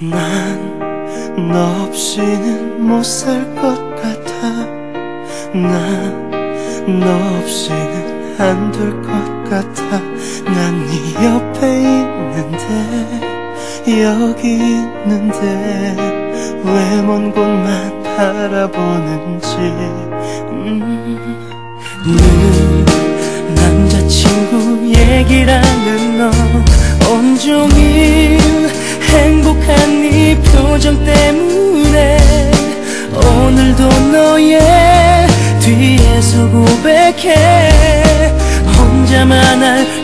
난 너 없이는 못 살 것 같아. 난 너 없이는 안 될 것 같아. 난 네 옆에 있는데 여기 있는데 왜 먼 곳만 바라보는지. 음. 늘 남자친구 얘기라는 너 고백해. 혼자만 앓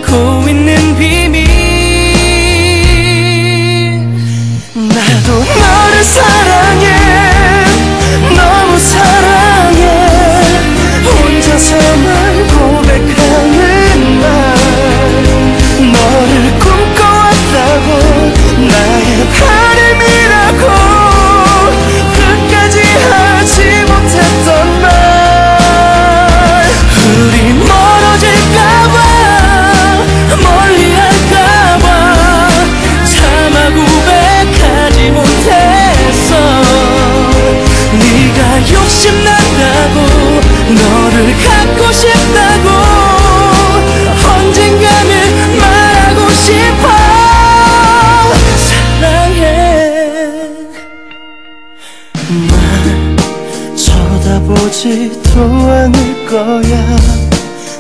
쳐다보지도 않을 거야.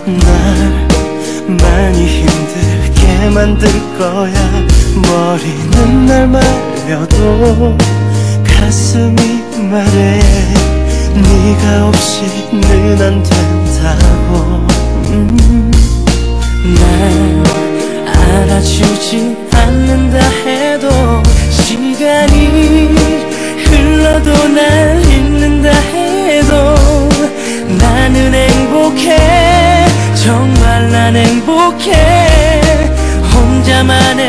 날 많이 힘들게 만들 거야. 머리는 날 말려도 가슴이 말해. 네가 없이는 안 된다고. 음. 날 알아주지 않는다 해도 시간이 흘러도 날 잊는다 해도 행복해. 정말 난 행복해. 혼자만의